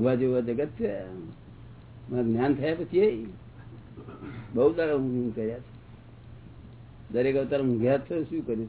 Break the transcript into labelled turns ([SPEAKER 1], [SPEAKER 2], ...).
[SPEAKER 1] ઊંઘવા જેવું જગત છે. જ્ઞાન થયા પછી એ બહુ તારા ઊંઘ કર્યા છે. દરેક અવતાર ઊંઘ્યા જ શું કર્યું